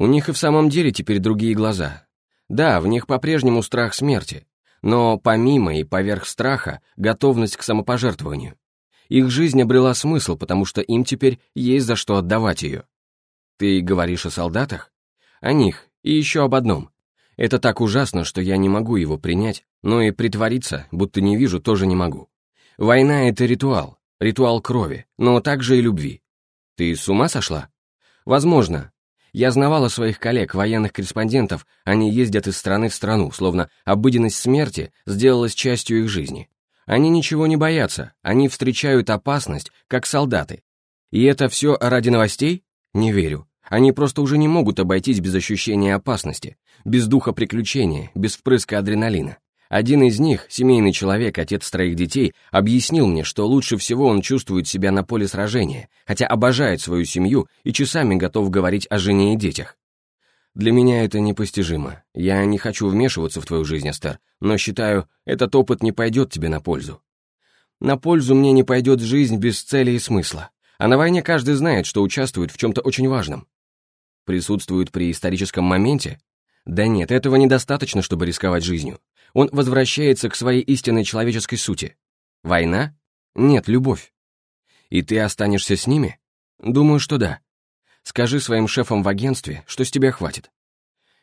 У них и в самом деле теперь другие глаза. Да, в них по-прежнему страх смерти, но помимо и поверх страха готовность к самопожертвованию. Их жизнь обрела смысл, потому что им теперь есть за что отдавать ее. Ты говоришь о солдатах? О них, и еще об одном. Это так ужасно, что я не могу его принять, но и притвориться, будто не вижу, тоже не могу. Война — это ритуал, ритуал крови, но также и любви. Ты с ума сошла? Возможно. Я знавала своих коллег, военных корреспондентов, они ездят из страны в страну, словно обыденность смерти сделалась частью их жизни. Они ничего не боятся, они встречают опасность, как солдаты. И это все ради новостей? Не верю. Они просто уже не могут обойтись без ощущения опасности, без духа приключения, без впрыска адреналина. Один из них, семейный человек, отец троих детей, объяснил мне, что лучше всего он чувствует себя на поле сражения, хотя обожает свою семью и часами готов говорить о жене и детях. Для меня это непостижимо. Я не хочу вмешиваться в твою жизнь, Эстер, но считаю, этот опыт не пойдет тебе на пользу. На пользу мне не пойдет жизнь без цели и смысла. А на войне каждый знает, что участвует в чем-то очень важном. Присутствует при историческом моменте? Да нет, этого недостаточно, чтобы рисковать жизнью он возвращается к своей истинной человеческой сути. Война? Нет, любовь. И ты останешься с ними? Думаю, что да. Скажи своим шефам в агентстве, что с тебя хватит.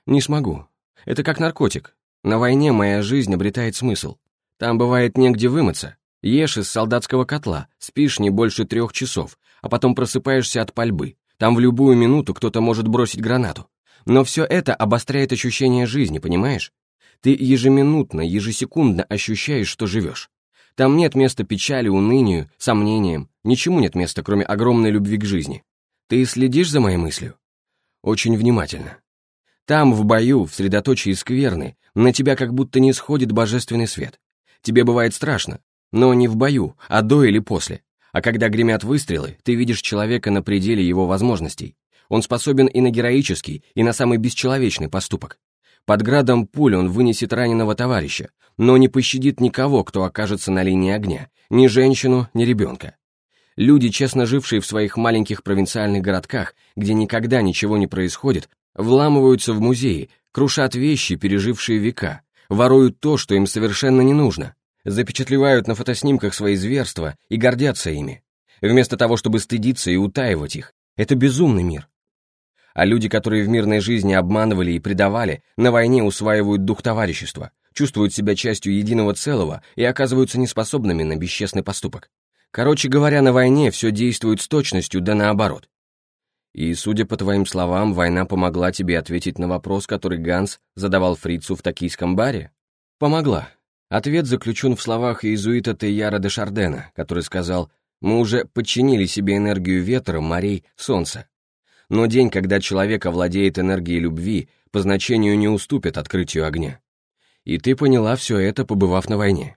Не смогу. Это как наркотик. На войне моя жизнь обретает смысл. Там бывает негде вымыться. Ешь из солдатского котла, спишь не больше трех часов, а потом просыпаешься от пальбы. Там в любую минуту кто-то может бросить гранату. Но все это обостряет ощущение жизни, понимаешь? Ты ежеминутно, ежесекундно ощущаешь, что живешь. Там нет места печали, унынию, сомнениям, ничему нет места, кроме огромной любви к жизни. Ты следишь за моей мыслью? Очень внимательно. Там, в бою, в средоточии скверны, на тебя как будто не сходит божественный свет. Тебе бывает страшно, но не в бою, а до или после. А когда гремят выстрелы, ты видишь человека на пределе его возможностей. Он способен и на героический, и на самый бесчеловечный поступок. Под градом пуль он вынесет раненого товарища, но не пощадит никого, кто окажется на линии огня, ни женщину, ни ребенка. Люди, честно жившие в своих маленьких провинциальных городках, где никогда ничего не происходит, вламываются в музеи, крушат вещи, пережившие века, воруют то, что им совершенно не нужно, запечатлевают на фотоснимках свои зверства и гордятся ими. Вместо того, чтобы стыдиться и утаивать их. Это безумный мир а люди, которые в мирной жизни обманывали и предавали, на войне усваивают дух товарищества, чувствуют себя частью единого целого и оказываются неспособными на бесчестный поступок. Короче говоря, на войне все действует с точностью, да наоборот. И, судя по твоим словам, война помогла тебе ответить на вопрос, который Ганс задавал фрицу в токийском баре? Помогла. Ответ заключен в словах иезуита Тейяра де Шардена, который сказал «Мы уже подчинили себе энергию ветра, морей, солнца но день, когда человек овладеет энергией любви, по значению не уступит открытию огня. И ты поняла все это, побывав на войне.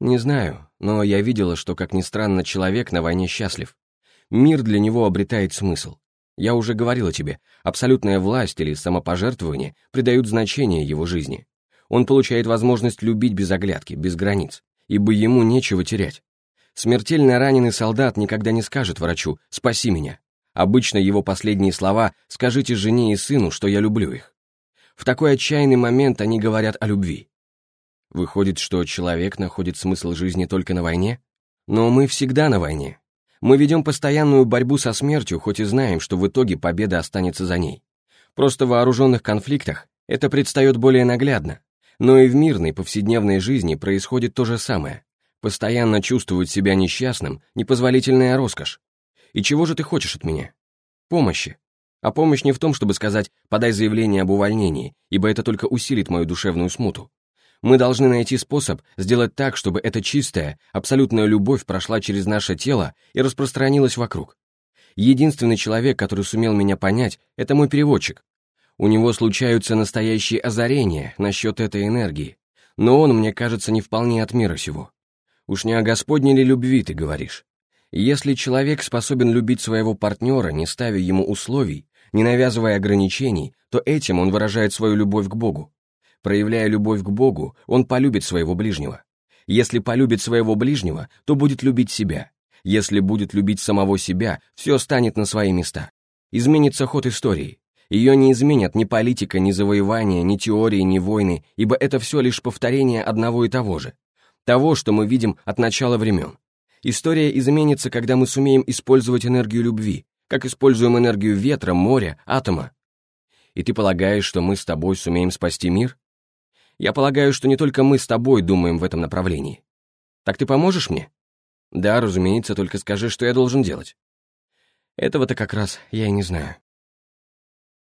Не знаю, но я видела, что, как ни странно, человек на войне счастлив. Мир для него обретает смысл. Я уже говорила тебе, абсолютная власть или самопожертвование придают значение его жизни. Он получает возможность любить без оглядки, без границ, ибо ему нечего терять. Смертельно раненый солдат никогда не скажет врачу «спаси меня», Обычно его последние слова «скажите жене и сыну, что я люблю их». В такой отчаянный момент они говорят о любви. Выходит, что человек находит смысл жизни только на войне? Но мы всегда на войне. Мы ведем постоянную борьбу со смертью, хоть и знаем, что в итоге победа останется за ней. Просто в вооруженных конфликтах это предстает более наглядно. Но и в мирной повседневной жизни происходит то же самое. Постоянно чувствовать себя несчастным – непозволительная роскошь. И чего же ты хочешь от меня? Помощи. А помощь не в том, чтобы сказать «подай заявление об увольнении», ибо это только усилит мою душевную смуту. Мы должны найти способ сделать так, чтобы эта чистая, абсолютная любовь прошла через наше тело и распространилась вокруг. Единственный человек, который сумел меня понять, это мой переводчик. У него случаются настоящие озарения насчет этой энергии, но он, мне кажется, не вполне от мира сего. Уж не о Господней ли любви ты говоришь? Если человек способен любить своего партнера, не ставя ему условий, не навязывая ограничений, то этим он выражает свою любовь к Богу. Проявляя любовь к Богу, он полюбит своего ближнего. Если полюбит своего ближнего, то будет любить себя. Если будет любить самого себя, все станет на свои места. Изменится ход истории. Ее не изменят ни политика, ни завоевания, ни теории, ни войны, ибо это все лишь повторение одного и того же. Того, что мы видим от начала времен. История изменится, когда мы сумеем использовать энергию любви, как используем энергию ветра, моря, атома. И ты полагаешь, что мы с тобой сумеем спасти мир? Я полагаю, что не только мы с тобой думаем в этом направлении. Так ты поможешь мне? Да, разумеется, только скажи, что я должен делать. Этого-то как раз я и не знаю.